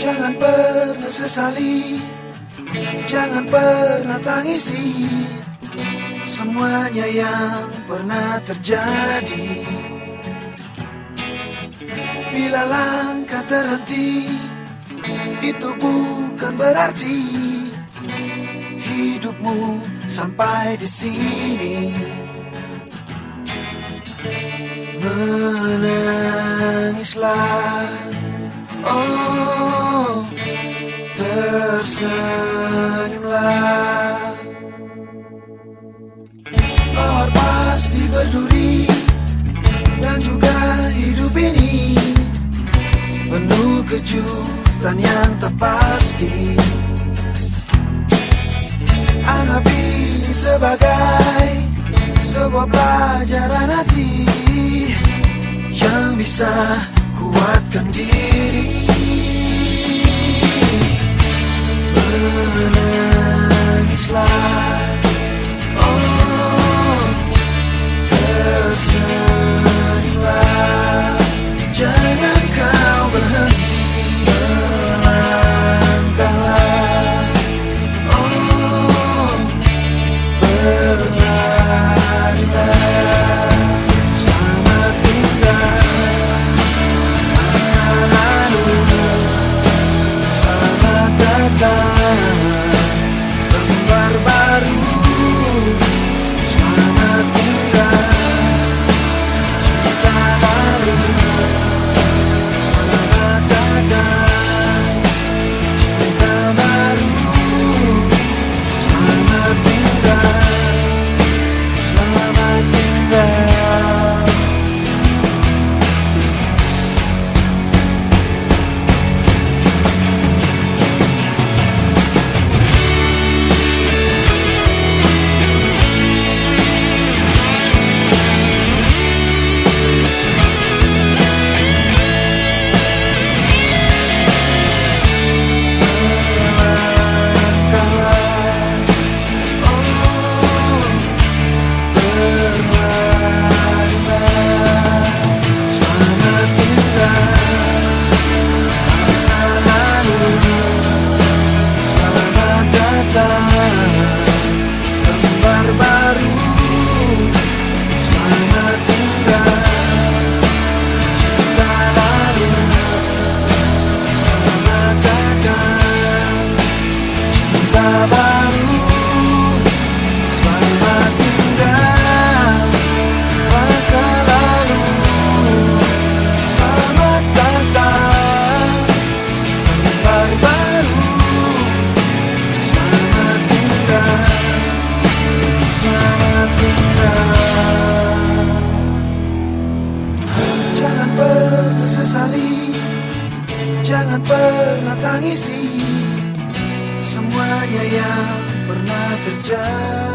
Jangan pernah sesali. Jangan pernah tangisi Semuanya yang pernah terjadi. Bila langkah terhenti Itu bukan berarti Hidupmu sampai di sini. Menangislah Oh Tersenyumlah. Mawar pasti berduri Dan juga hidup ini. Penuh kejutan yang tak pasti Anggap ini sebagai Sebuah pelajaran hati Yang bisa kuatkan diri time. Sesali Jangan pernah tangisi Semuanya yang pernah terjadi